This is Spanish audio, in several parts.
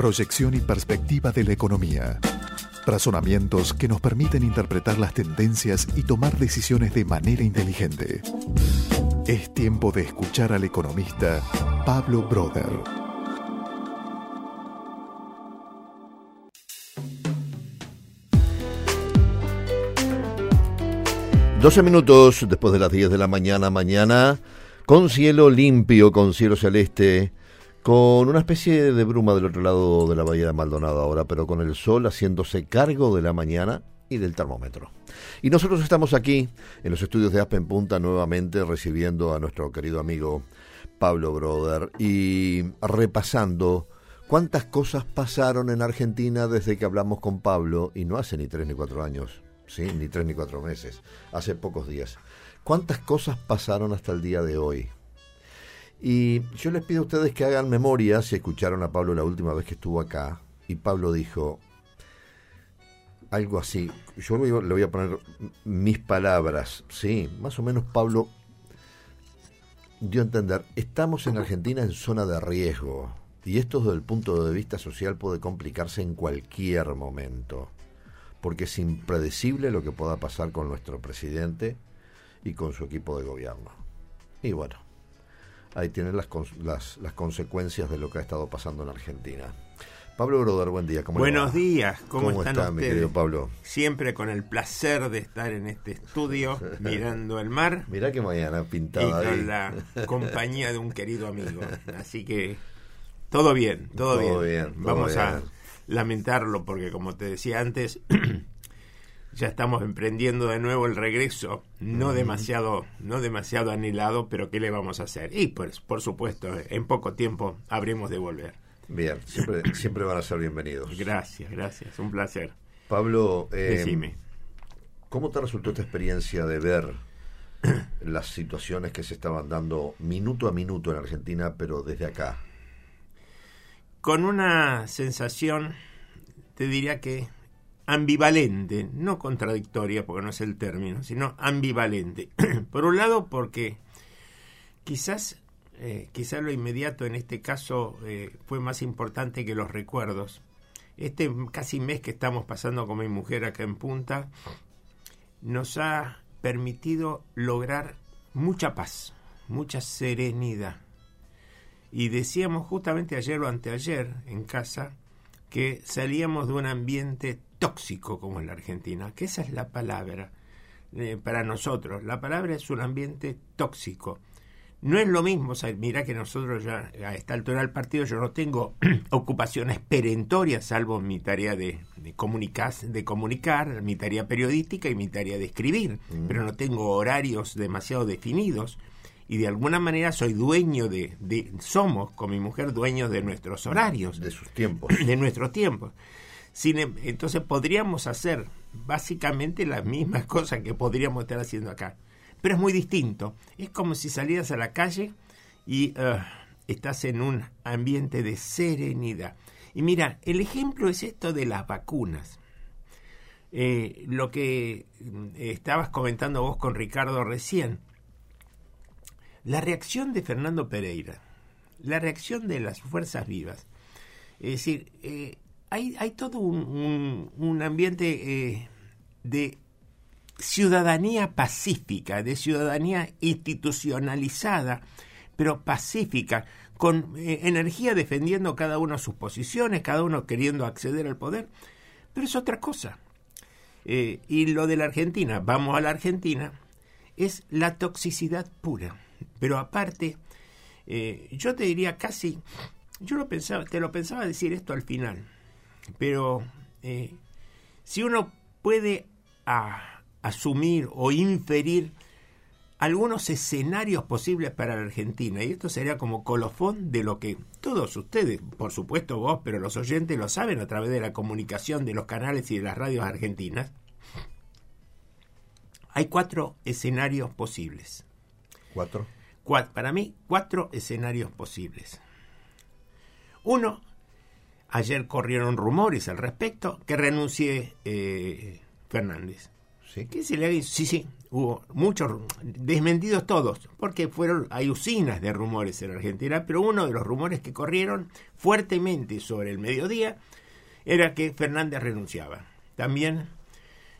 proyección y perspectiva de la economía. Razonamientos que nos permiten interpretar las tendencias y tomar decisiones de manera inteligente. Es tiempo de escuchar al economista Pablo Broder. Doce minutos después de las 10 de la mañana, mañana, con cielo limpio, con cielo celeste, con una especie de bruma del otro lado de la bahía de Maldonado ahora, pero con el sol haciéndose cargo de la mañana y del termómetro. Y nosotros estamos aquí en los estudios de Aspen Punta nuevamente recibiendo a nuestro querido amigo Pablo Broder y repasando cuántas cosas pasaron en Argentina desde que hablamos con Pablo y no hace ni tres ni cuatro años, sí, ni tres ni cuatro meses, hace pocos días. ¿Cuántas cosas pasaron hasta el día de hoy? Y yo les pido a ustedes que hagan memoria si escucharon a Pablo la última vez que estuvo acá. Y Pablo dijo algo así. Yo le voy a poner mis palabras. Sí, más o menos Pablo dio a entender, estamos en Argentina en zona de riesgo. Y esto desde el punto de vista social puede complicarse en cualquier momento. Porque es impredecible lo que pueda pasar con nuestro presidente y con su equipo de gobierno. Y bueno, ahí tienen las, las, las, consecuencias de lo que ha estado pasando en Argentina. Pablo Broder, buen día. ¿cómo Buenos días, ¿cómo, ¿Cómo están está, mi querido Pablo? Siempre con el placer de estar en este estudio mirando el mar. Mirá que mañana pintada Y con ahí. la compañía de un querido amigo. Así que todo bien, todo, Todo bien. bien, todo Vamos a lamentarlo porque como te decía antes, ya estamos emprendiendo de nuevo el regreso, no demasiado, no demasiado anhelado, pero ¿qué le vamos a hacer? Y pues, por supuesto, en poco tiempo habremos de volver. Bien, siempre, siempre van a ser bienvenidos. Gracias, gracias, un placer. Pablo, eh, Decime. ¿cómo te resultó esta experiencia de ver las situaciones que se estaban dando minuto a minuto en Argentina, pero desde acá? Con una sensación, te diría que ambivalente, no contradictoria, porque no es el término, sino ambivalente. Por un lado, porque quizás, eh, quizás lo inmediato en este caso eh, fue más importante que los recuerdos. Este casi mes que estamos pasando con mi mujer acá en Punta nos ha permitido lograr mucha paz, mucha serenidad. Y decíamos justamente ayer o anteayer en casa que salíamos de un ambiente tóxico como en la Argentina, que esa es la palabra eh, para nosotros. La palabra es un ambiente tóxico. No es lo mismo, o sea, mira que nosotros ya a esta altura del partido yo no tengo ocupaciones perentorias, salvo mi tarea de, de, comunicar, de comunicar, mi tarea periodística y mi tarea de escribir, mm. pero no tengo horarios demasiado definidos y de alguna manera soy dueño de, de, somos con mi mujer dueños de nuestros horarios. De sus tiempos. De nuestros tiempos. Sin, entonces podríamos hacer básicamente las mismas cosas que podríamos estar haciendo acá. Pero es muy distinto. Es como si salieras a la calle y uh, estás en un ambiente de serenidad. Y mira, el ejemplo es esto de las vacunas. Eh, lo que eh, estabas comentando vos con Ricardo recién. La reacción de Fernando Pereira, la reacción de las fuerzas vivas. Es decir, eh, hay, hay, todo un, un, un ambiente eh, de ciudadanía pacífica, de ciudadanía institucionalizada, pero pacífica, con eh, energía defendiendo cada uno sus posiciones, cada uno queriendo acceder al poder. Pero es otra cosa. Eh, y lo de la Argentina, vamos a la Argentina, es la toxicidad pura. Pero aparte, yo te diría casi, yo lo pensaba, te lo pensaba decir esto al final, pero eh, si uno puede a, asumir o inferir algunos escenarios posibles para la Argentina, y esto sería como colofón de lo que todos ustedes, por supuesto vos, pero los oyentes lo saben a través de la comunicación de los canales y de las radios argentinas, hay cuatro escenarios posibles. ¿Cuatro? Cuatro, para mí, cuatro escenarios posibles. Uno, ayer corrieron rumores al respecto, que renuncie eh, Fernández. ¿Sí? ¿Qué se le ha Sí, sí. hubo muchos desmentidos todos, porque fueron hay usinas de rumores en Argentina, pero uno de los rumores que corrieron fuertemente sobre el mediodía era que Fernández renunciaba. También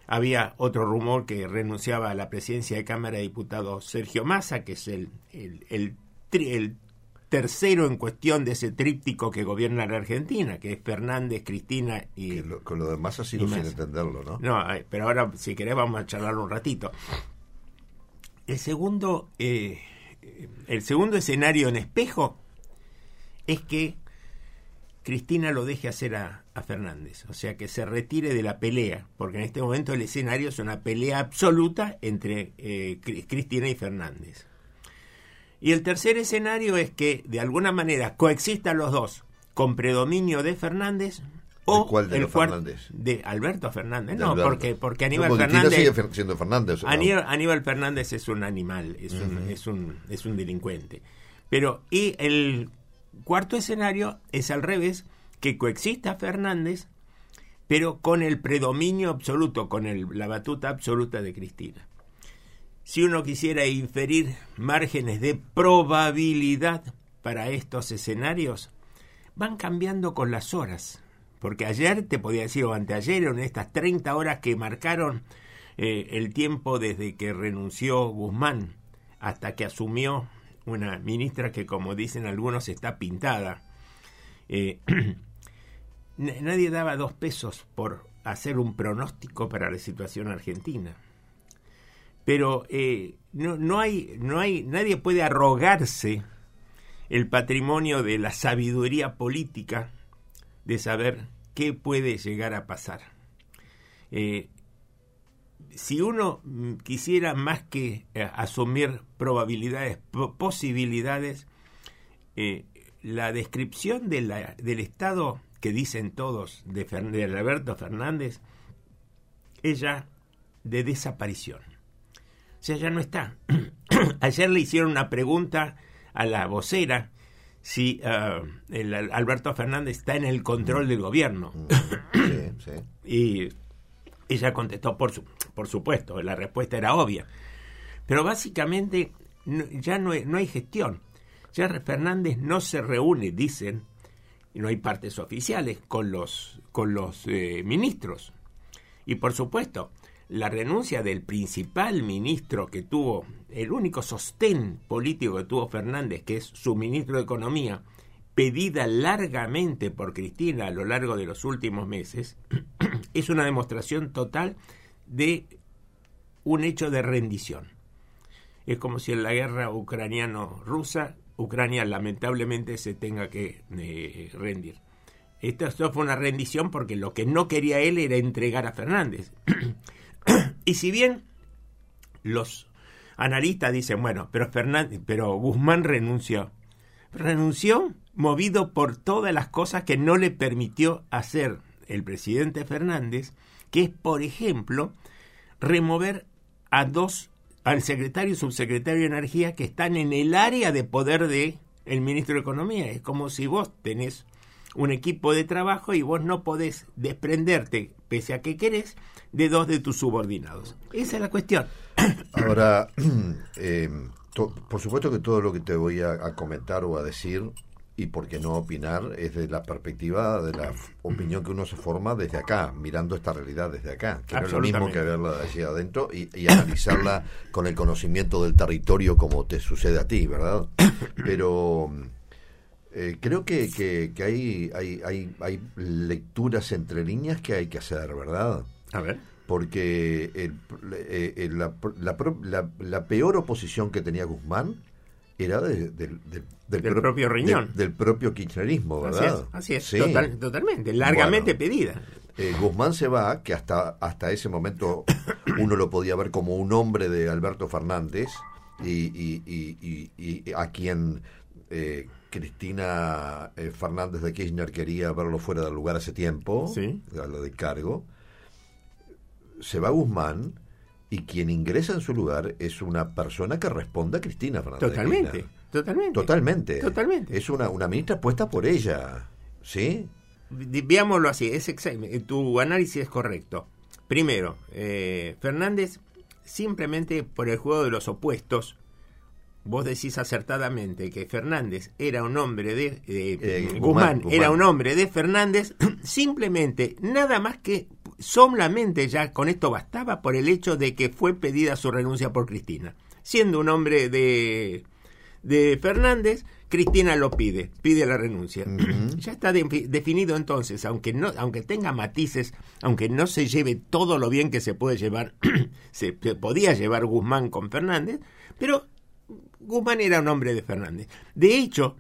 había otro rumor que renunciaba a la presidencia de Cámara de Diputados Sergio Massa, que es el, el, el, el tercero en cuestión de ese tríptico que gobierna la Argentina, que es Fernández, Cristina y... Lo, con lo demás Massa sigo sin entenderlo, ¿no? No, pero ahora si querés vamos a charlar un ratito. El segundo, eh, el segundo escenario en espejo es que Cristina lo deje hacer a, a, Fernández, o sea que se retire de la pelea, porque en este momento el escenario es una pelea absoluta entre eh, Cristina y Fernández. Y el tercer escenario es que de alguna manera coexistan los dos con predominio de Fernández o ¿De cuál de el Fernández? de Alberto Fernández. De no, Alberto. porque porque Aníbal No, porque Fernández sigue siendo Fernández. Aníbal, Aníbal Fernández es un animal, es un, es un es un delincuente. Pero y el cuarto escenario es al revés, que coexista Fernández, pero con el predominio absoluto, con el, la batuta absoluta de Cristina. Si uno quisiera inferir márgenes de probabilidad para estos escenarios, van cambiando con las horas. Porque ayer, te podía decir, o anteayer, en estas 30 horas que marcaron eh, el tiempo desde que renunció Guzmán hasta que asumió una ministra que, como dicen algunos, está pintada. Eh, nadie daba dos pesos por hacer un pronóstico para la situación argentina. Pero eh, no, no hay, no hay, nadie puede arrogarse el patrimonio de la sabiduría política de saber qué puede llegar a pasar. Eh, si uno quisiera más que eh, asumir probabilidades, po- posibilidades, la descripción del estado que dicen todos de, Fer- de Alberto Fernández es ya de desaparición. Sea, ya no está. Ayer le hicieron una pregunta a la vocera si ah, el Al- Alberto Fernández está en el control del gobierno. Sí, sí. Y ella contestó, por, su- por supuesto, la respuesta era obvia. Pero básicamente no- ya no hay, no hay gestión. Ya Fernández no se reúne, dicen, y no hay partes oficiales, con los, con los eh, ministros. Y por supuesto, la renuncia del principal ministro que tuvo, el único sostén político que tuvo Fernández, que es su ministro de Economía, pedida largamente por Cristina a lo largo de los últimos meses, es una demostración total de un hecho de rendición. Es como si en la guerra ucraniano-rusa, Ucrania lamentablemente se tenga que eh, rendir. Esto fue una rendición porque lo que no quería él era entregar a Fernández. y si bien los analistas dicen, bueno, pero, Fernández, pero Guzmán renunció. Renunció movido por todas las cosas que no le permitió hacer el presidente Fernández, que es, por ejemplo, remover a dos, al secretario y subsecretario de Energía que están en el área de poder de el ministro de Economía. Es como si vos tenés un equipo de trabajo y vos no podés desprenderte, pese a que querés, de dos de tus subordinados. Esa es la cuestión. Ahora, eh, to- por supuesto que todo lo que te voy a, a comentar o a decir, y por qué no opinar, es de la perspectiva de la opinión que uno se forma desde acá, mirando esta realidad desde acá, que no es lo mismo que verla de allí adentro y, y analizarla con el conocimiento del territorio como te sucede a ti, ¿verdad? Pero eh, creo que, que, que hay, hay, hay, hay lecturas entre líneas que hay que hacer, ¿verdad? A ver. porque el- eh, la, la pro- la- la peor oposición que tenía Guzmán era de- del- del- del Del pro- propio Riñón. del- propio kirchnerismo, Así ¿verdad? es, así es Sí. total- totalmente, largamente Bueno. pedida. Eh, Guzmán se va, que hasta, hasta ese momento uno lo podía ver como un hombre de Alberto Fernández y, y- y- y- y a quien eh, Cristina eh, Fernández de Kirchner quería verlo fuera del lugar hace tiempo, Sí. a lo de cargo. Se va Guzmán y quien ingresa en su lugar es una persona que responde a Cristina Fernández. de Totalmente, Kirchner. totalmente. Totalmente. Totalmente. Es una, una ministra puesta por ella. ¿Sí? Veámoslo así, es eh, tu análisis es correcto. Primero, eh, Fernández simplemente por el juego de los opuestos, vos decís acertadamente que Fernández era un hombre de eh, Guzmán, era un hombre de Fernández, simplemente nada más que solamente ya con esto bastaba por el hecho de que fue pedida su renuncia por Cristina. Siendo un hombre de, de Fernández, Cristina lo pide, pide la renuncia. Ya está definido entonces, aunque no, aunque tenga matices, aunque no se lleve todo lo bien que se puede llevar, se podía llevar Guzmán con Fernández, pero Guzmán era un hombre de Fernández. De hecho,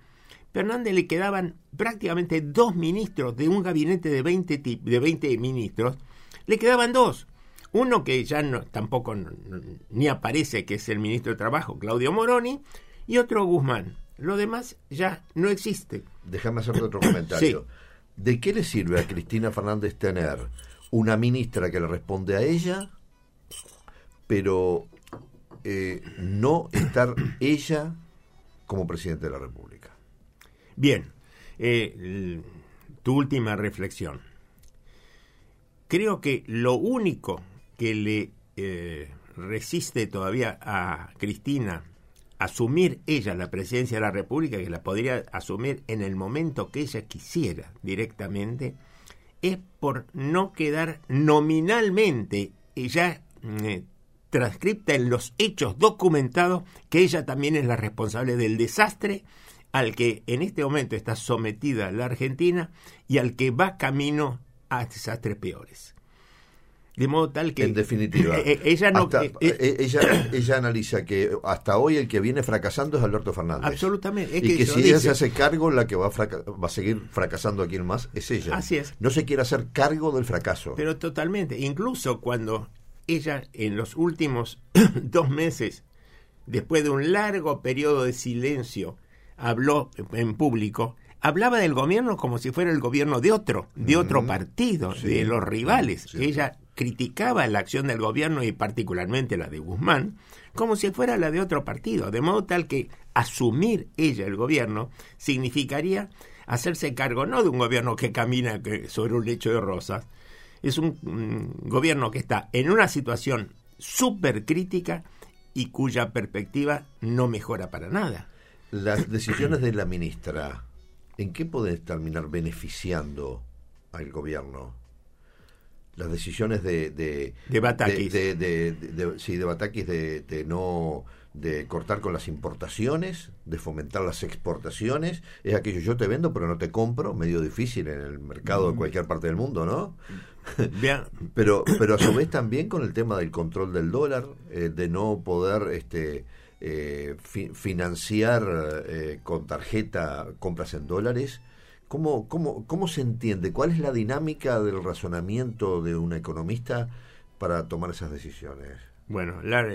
Fernández le quedaban prácticamente dos ministros de un gabinete de 20, de 20 ministros, le quedaban dos. Uno que ya no, tampoco ni aparece, que es el ministro de Trabajo, Claudio Moroni, y otro Guzmán. Lo demás ya no existe. Déjame hacer otro comentario. ¿De qué le sirve a Cristina Fernández tener una ministra que le responde a ella, pero eh, no estar ella como presidente de la República. Bien, eh, tu última reflexión. Creo que lo único que le eh, resiste todavía a Cristina asumir ella la presidencia de la República, que la podría asumir en el momento que ella quisiera directamente, es por no quedar nominalmente ya transcripta en los hechos documentados que ella también es la responsable del desastre al que en este momento está sometida la Argentina y al que va camino a desastres peores. De modo tal que... En definitiva, ella, no, eh, ella, ella analiza que hasta hoy el que viene fracasando es Alberto Fernández. Absolutamente. y que, si ella se hace cargo, la que va a, va a seguir fracasando aquí en más es ella. Así es. No se quiere hacer cargo del fracaso. Pero totalmente. Incluso cuando ella en los últimos dos meses, después de un largo periodo de silencio, habló en público, hablaba del gobierno como si fuera el gobierno de otro, de otro partido, de los rivales. Ella criticaba la acción del gobierno y particularmente la de Guzmán como si fuera la de otro partido, de modo tal que asumir ella el gobierno significaría hacerse cargo no de un gobierno que camina sobre un lecho de rosas, es un, gobierno que está en una situación súper crítica y cuya perspectiva no mejora para nada. Las decisiones de la ministra, ¿en qué pueden terminar beneficiando al gobierno? Las decisiones de... De, de Batakis. De, sí, de Batakis de no de cortar con las importaciones, de fomentar las exportaciones, es aquello yo te vendo pero no te compro, medio difícil en el mercado de mm. cualquier parte del mundo, ¿no? pero, pero a su vez también con el tema del control del dólar, eh, de no poder este, eh, financiar eh, con tarjeta compras en dólares. ¿Cómo, cómo, ¿Cómo se entiende? ¿Cuál es la dinámica del razonamiento de un economista para tomar esas decisiones? Bueno, la,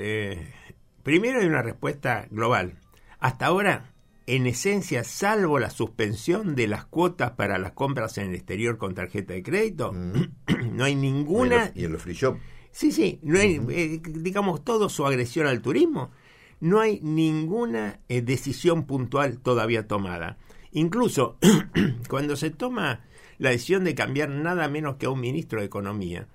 primero hay una respuesta global. Hasta ahora en esencia, salvo la suspensión de las cuotas para las compras en el exterior con tarjeta de crédito, mm. no hay ninguna... ¿Y en los free shop? Sí, sí, no hay, eh, digamos, todo su agresión al turismo. No hay ninguna eh, decisión puntual todavía tomada. Incluso cuando se toma la decisión de cambiar nada menos que a un ministro de Economía,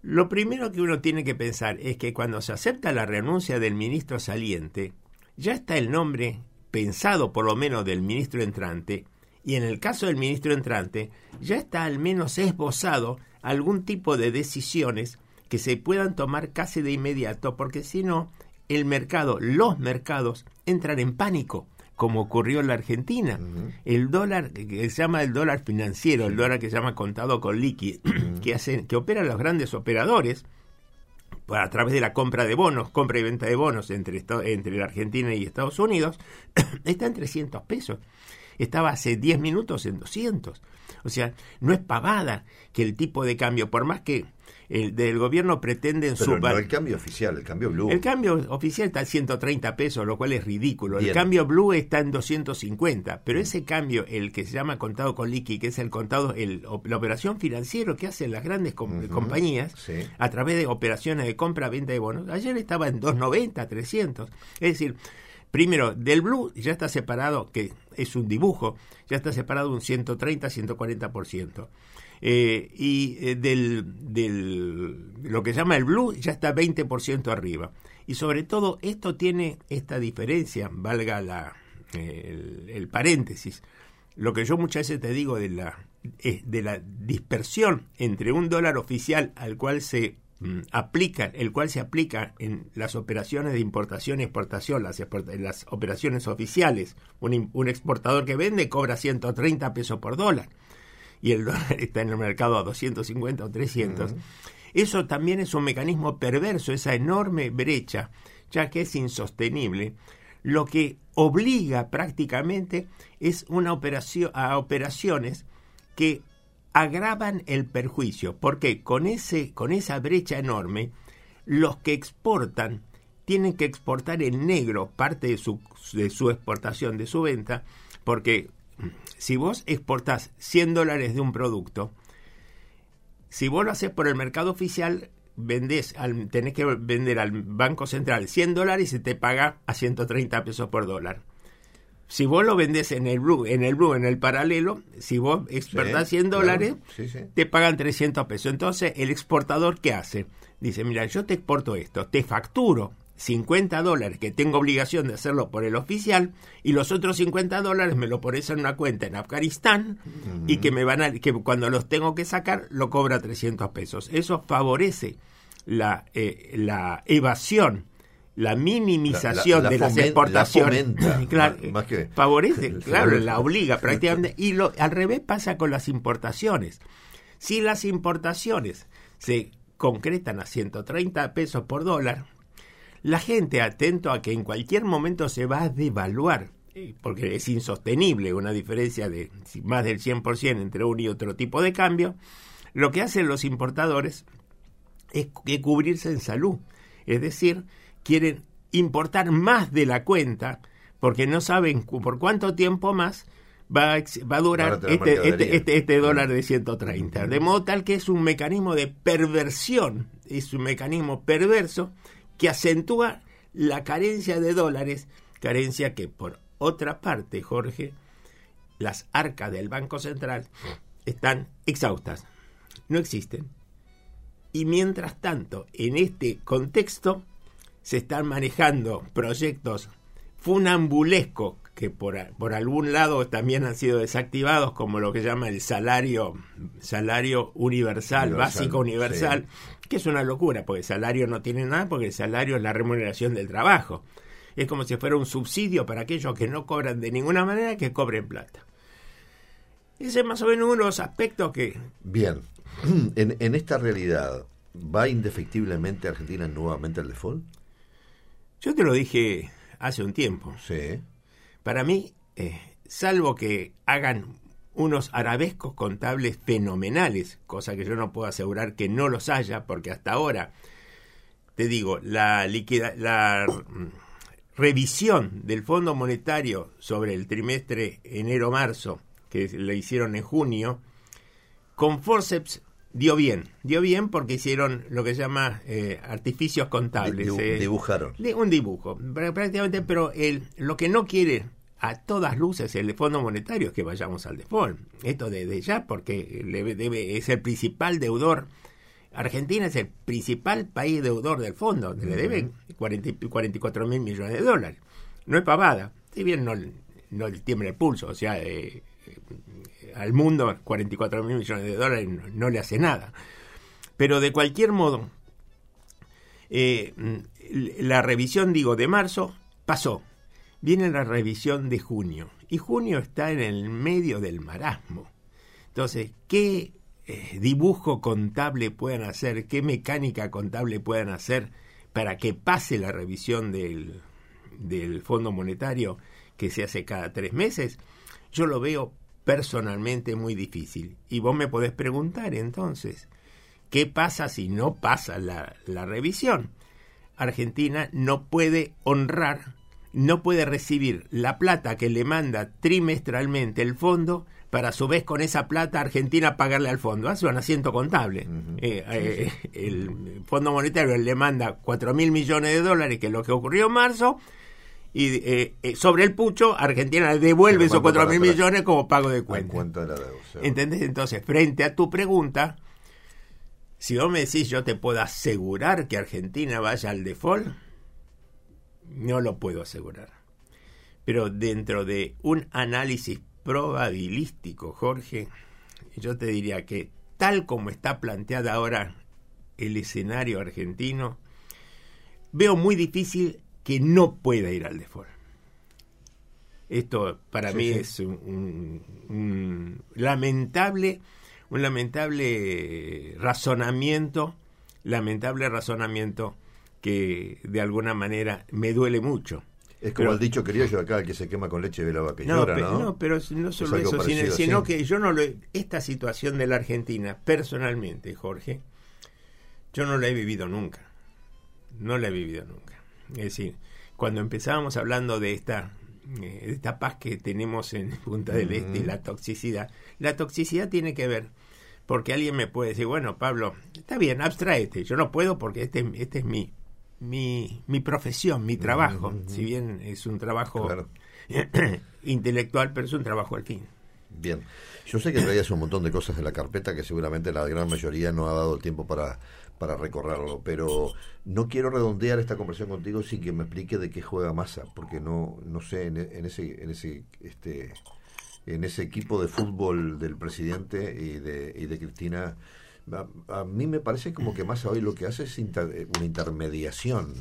lo primero que uno tiene que pensar es que cuando se acepta la renuncia del ministro saliente, ya está el nombre pensado por lo menos del ministro entrante, y en el caso del ministro entrante, ya está al menos esbozado algún tipo de decisiones que se puedan tomar casi de inmediato, porque si no, el mercado, los mercados, entran en pánico, como ocurrió en la Argentina. El dólar, que se llama el dólar financiero, el dólar que se llama contado con liqui, que, hacen, que operan los grandes operadores, a través de la compra de bonos, compra y venta de bonos entre, entre la Argentina y Estados Unidos, está en 300 pesos. Estaba hace 10 minutos en 200. O sea, no es pavada que el tipo de cambio, por más que el del gobierno pretenden Pero no el cambio oficial, el cambio blue. El cambio oficial está en 130 pesos, lo cual es ridículo. El cambio blue está en 250, pero ese cambio, el que se llama contado con liqui, que es el contado, el, la operación financiera que hacen las grandes compañías a través de operaciones de compra, venta de bonos, ayer estaba en 290, 300. Es decir, Primero, del blue ya está separado, que es un dibujo, ya está separado un 130-140%. Eh, y eh, del, del, lo que llama el blue ya está 20% arriba. Y sobre todo esto tiene esta diferencia, valga la, el, paréntesis, lo que yo muchas veces te digo de la, de la dispersión entre un dólar oficial al cual se mm, aplica, el cual se aplica en las operaciones de importación y exportación, las, las operaciones oficiales. Un, un, exportador que vende cobra 130 pesos por dólar y el dólar está en el mercado a 250 o 300. Eso también es un mecanismo perverso, esa enorme brecha, ya que es insostenible. Lo que obliga prácticamente es una operación a operaciones que agravan el perjuicio, porque con ese con esa brecha enorme los que exportan tienen que exportar en negro parte de su, de su exportación, de su venta, porque si vos exportás 100 dólares de un producto, si vos lo haces por el mercado oficial, vendés al, tenés que vender al Banco Central 100 dólares y se te paga a 130 pesos por dólar. Si vos lo vendés en el blue, en el blue, en el paralelo, si vos exportás 100 dólares, te pagan 300 pesos. Entonces, el exportador, ¿qué hace? Dice, mira, yo te exporto esto, te facturo 50 dólares que tengo obligación de hacerlo por el oficial y los otros 50 dólares me lo pones en una cuenta en Afganistán y que me van a, que cuando los tengo que sacar lo cobra 300 pesos. Eso favorece la, eh, la evasión la minimización de las exportaciones. claro, favorece, claro, la obliga prácticamente. Y lo, al revés pasa con las importaciones. Si las importaciones se concretan a 130 pesos por dólar, la gente atento a que en cualquier momento se va a devaluar, eh, porque es insostenible una diferencia de más del 100% entre un y otro tipo de cambio, lo que hacen los importadores es que cubrirse en salud. Es decir, quieren importar más de la cuenta porque no saben por cuánto tiempo más va a, va a durar este, este, este, este, dólar de 130. De modo tal que es un mecanismo de perversión, es un mecanismo perverso que acentúa la carencia de dólares, carencia que por otra parte, Jorge, las arcas del Banco Central están exhaustas, no existen. Y mientras tanto, en este contexto, se están manejando proyectos funambulescos que por, por, algún lado también han sido desactivados, como lo que llama el salario, salario universal, básico universal, que es una locura, porque el salario no tiene nada, porque el salario es la remuneración del trabajo. Es como si fuera un subsidio para aquellos que no cobran de ninguna manera que cobren plata. Ese es más o menos uno de los aspectos que... Bien, en, en esta realidad, ¿va indefectiblemente Argentina nuevamente al default? Yo te lo dije hace un tiempo. Sí. Para mí, eh, salvo que hagan unos arabescos contables fenomenales, cosa que yo no puedo asegurar que no los haya, porque hasta ahora, te digo, la, la mm, revisión del Fondo Monetario sobre el trimestre enero-marzo, que le hicieron en junio, con forceps dio bien. Dio bien porque hicieron lo que se llama eh, artificios contables. Eh, dibujaron. un dibujo, prácticamente, pero el, lo que no quiere a todas luces el Fondo Monetario es que vayamos al default. Esto desde ya, porque le debe, es el principal deudor. Argentina es el principal país deudor del fondo, le deben 44 mil millones de dólares. No es pavada, si bien no, no le tiembla el pulso, o sea, eh, al mundo 44 mil millones de dólares no, le hace nada. Pero de cualquier modo, eh, la revisión, digo, de marzo pasó. Viene la revisión de junio. Y junio está en el medio del marasmo. Entonces, ¿qué eh, dibujo contable puedan hacer? ¿Qué mecánica contable puedan hacer para que pase la revisión del, del Fondo Monetario que se hace cada tres meses? Yo lo veo personalmente muy difícil. Y vos me podés preguntar entonces, ¿qué pasa si no pasa la, la revisión? Argentina no puede honrar, no puede recibir la plata que le manda trimestralmente el fondo para a su vez con esa plata Argentina pagarle al fondo. Hace un asiento contable. Eh, eh, el Fondo Monetario le manda cuatro mil millones de dólares, que es lo que ocurrió en marzo, y eh, eh, sobre el pucho Argentina le devuelve esos cuatro mil millones como pago de cuenta. cuenta de la deuda. ¿Entendés? Entonces, frente a tu pregunta, si vos me decís yo te puedo asegurar que Argentina vaya al default, no lo puedo asegurar. Pero dentro de un análisis probabilístico, Jorge, yo te diría que tal como está planteada ahora el escenario argentino, veo muy difícil que no pueda ir al default. Esto para mí es un, lamentable, un lamentable razonamiento, lamentable razonamiento que de alguna manera me duele mucho. Es como el dicho yo acá, el que se quema con leche de la vaca no, ¿no? no, pero no solo eso, sino, que yo no lo... Esta situación de la Argentina, personalmente, Jorge, yo no la he vivido nunca. No la he vivido nunca. Es decir, cuando empezábamos hablando de esta, eh, de esta paz que tenemos en Punta del Este y la toxicidad, la toxicidad tiene que ver, porque alguien me puede decir, bueno, Pablo, está bien, abstraete, yo no puedo porque este, este es mi, mi, mi profesión, mi trabajo, si bien es un trabajo intelectual, pero es un trabajo al fin. Bien, yo sé que traías un montón de cosas de la carpeta que seguramente la gran mayoría no ha dado el tiempo para para recorrerlo, pero no quiero redondear esta conversación contigo sin que me explique de qué juega Massa, porque no no sé en, ese en ese este en ese equipo de fútbol del presidente y de, y de Cristina a, mí me parece como que Massa hoy lo que hace es una intermediación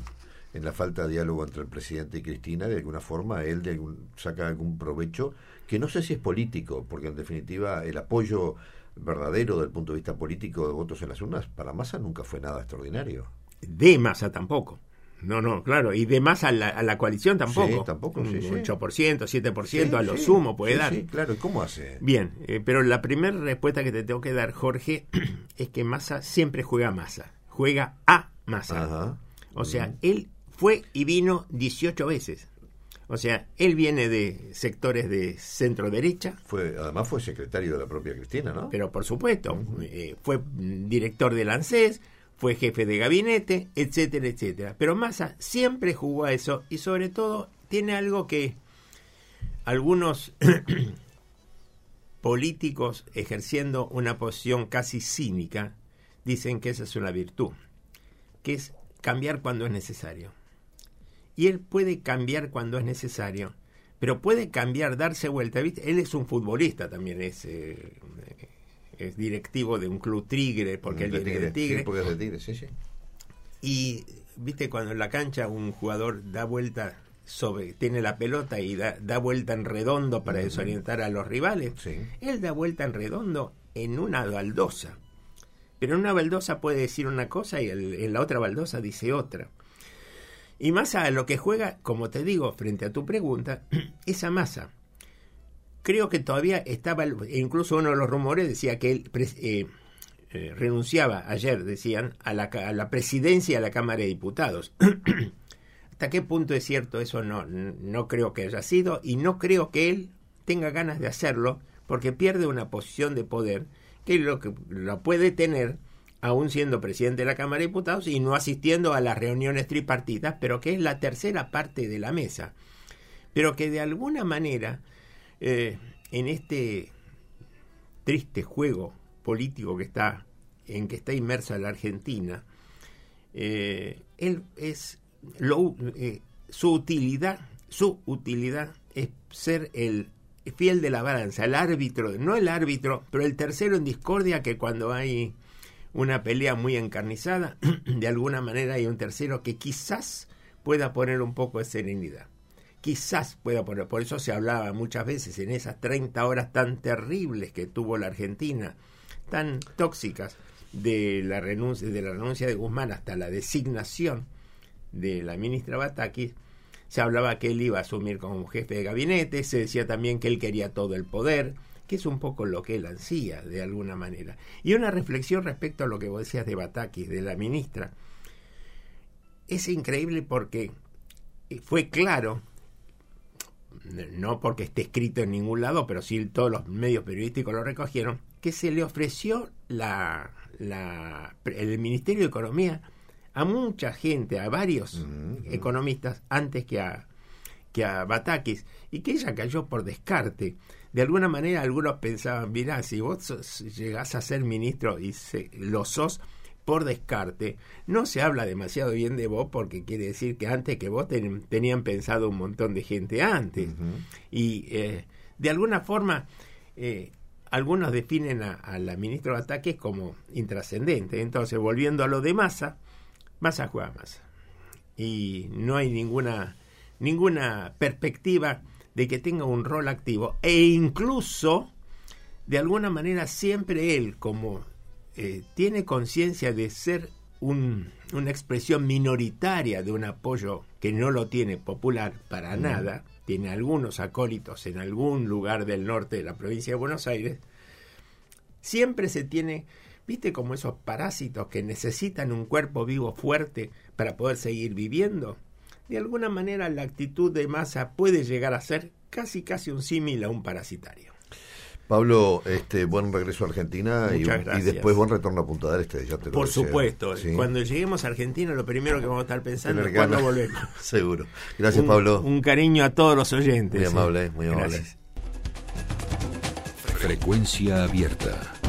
en la falta de diálogo entre el presidente y Cristina, de alguna forma él de saca algún provecho, que no sé si es político, porque en definitiva el apoyo verdadero del punto de vista político de votos en las urnas, para Massa nunca fue nada extraordinario. De Massa tampoco. No, no, claro. Y de Massa a la, coalición tampoco. Sí, tampoco. Un 8%, 7% a lo sumo puede dar. Sí, claro. ¿Y cómo hace? Bien, eh, pero la primera respuesta que te tengo que dar, Jorge, es que Massa siempre juega a Massa. Juega a Massa. O sea, él fue y vino 18 veces. O sea, él viene de sectores de centro derecha. Fue, además fue secretario de la propia Cristina, ¿no? Pero por supuesto, eh, fue director del ANSES, fue jefe de gabinete, etcétera, etcétera. Pero Massa siempre jugó a eso y sobre todo tiene algo que algunos políticos ejerciendo una posición casi cínica dicen que esa es una virtud, que es cambiar cuando es necesario y él puede cambiar cuando es necesario, pero puede cambiar, darse vuelta. ¿viste? Él es un futbolista también, es, eh, es directivo de un club Tigre, porque él viene de Tigre. de tigre sí, sí. Y, viste, cuando en la cancha un jugador da vuelta sobre, tiene la pelota y da, da vuelta en redondo para desorientar a los rivales, él da vuelta en redondo en una baldosa. Pero en una baldosa puede decir una cosa y en la otra baldosa dice otra. Y Massa lo que juega, como te digo, frente a tu pregunta, esa masa. Creo que todavía estaba, incluso uno de los rumores decía que él eh, eh, renunciaba ayer, decían, a la, a la presidencia de la Cámara de Diputados. ¿Hasta qué punto es cierto eso? No, no creo que haya sido y no creo que él tenga ganas de hacerlo porque pierde una posición de poder que lo que lo puede tener aún siendo presidente de la Cámara de Diputados y no asistiendo a las reuniones tripartitas, pero que es la tercera parte de la mesa. Pero que de alguna manera, eh, en este triste juego político que está, en que está inmersa la Argentina, eh, él es lo, eh, su utilidad, su utilidad es ser el fiel de la balanza, el árbitro, no el árbitro, pero el tercero en discordia que cuando hay una pelea muy encarnizada, de alguna manera hay un tercero que quizás pueda poner un poco de serenidad. Quizás pueda poner, por eso se hablaba muchas veces en esas 30 horas tan terribles que tuvo la Argentina, tan tóxicas, de la renuncia de, la renuncia de Guzmán hasta la designación de la ministra Batakis, se hablaba que él iba a asumir como jefe de gabinete, se decía también que él quería todo el poder, que es un poco lo que él ansía de alguna manera. Y una reflexión respecto a lo que vos decías de Batakis, de la ministra. Es increíble porque fue claro, no porque esté escrito en ningún lado, pero sí todos los medios periodísticos lo recogieron, que se le ofreció la, la, el Ministerio de Economía a mucha gente, a varios economistas, antes que a, que a Batakis, y que ella cayó por descarte. De alguna manera algunos pensaban, mirá, si vos llegás a ser ministro y se, lo sos por descarte, no se habla demasiado bien de vos porque quiere decir que antes que vos tenían pensado un montón de gente antes. Y eh, de alguna forma... Eh, algunos definen a, la ministra de Ataques como intrascendente. Entonces, volviendo a lo de Massa, Massa juega Massa. Y no hay ninguna, ninguna perspectiva de que tenga un rol activo. E incluso, de alguna manera, siempre él, como eh, tiene conciencia de ser un, una expresión minoritaria de un apoyo que no lo tiene popular para nada, tiene algunos acólitos en algún lugar del norte de la provincia de Buenos Aires, siempre se tiene, viste, como esos parásitos que necesitan un cuerpo vivo fuerte para poder seguir viviendo. De alguna manera la actitud de masa puede llegar a ser casi casi un símil a un parasitario. Pablo, este buen regreso a Argentina y, después buen retorno a Punta del Este. Ya te Por supuesto, cuando lleguemos a Argentina lo primero que vamos a estar pensando es cuándo volvemos. Seguro. Gracias, Pablo. Un cariño a todos los oyentes. Muy amable, muy amable. Frecuencia abierta.